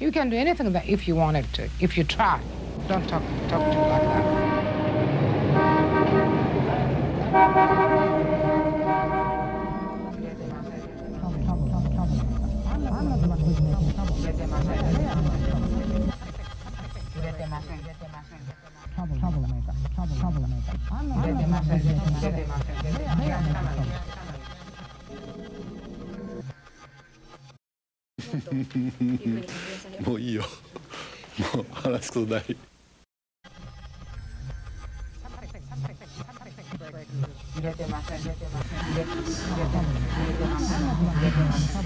You can do anything that if you wanted to, if you try. Don't talk, talk to you like that. Troublemaker. もういいよもう話すことない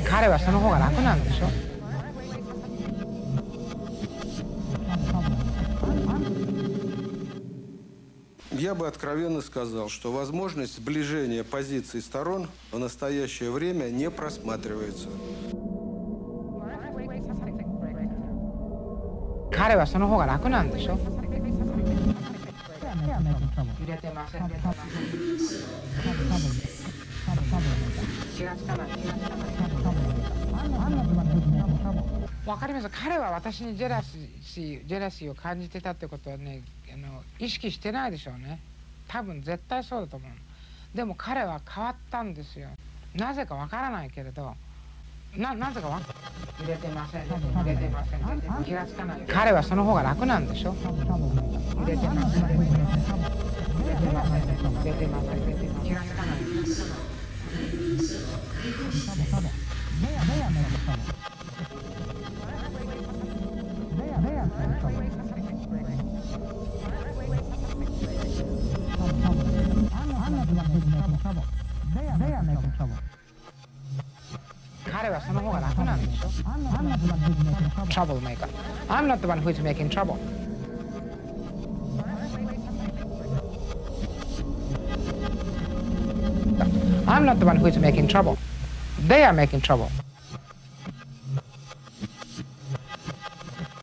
彼はその方が楽なんでしょ Я бы откровенно сказал, что возможность сближения позиций сторон в настоящее время не просматривается. 彼はその方が楽なんでしょ？わかります。彼は私にジェラシージェラシーを感じてたってことはねあの意識してないでしょうね。多分絶対そうだと思う。でも彼は変わったんですよ。なぜかわからないけれどななぜかわ入れてません入れてません。気がつかない彼はその方が楽なんでしょ？入れてません。入れてません入れてません気がつかない彼はその方 I'm not the one who's making trouble. Troublemaker. I'm not the one who's making trouble. I'm not the one who's making trouble. They are making trouble.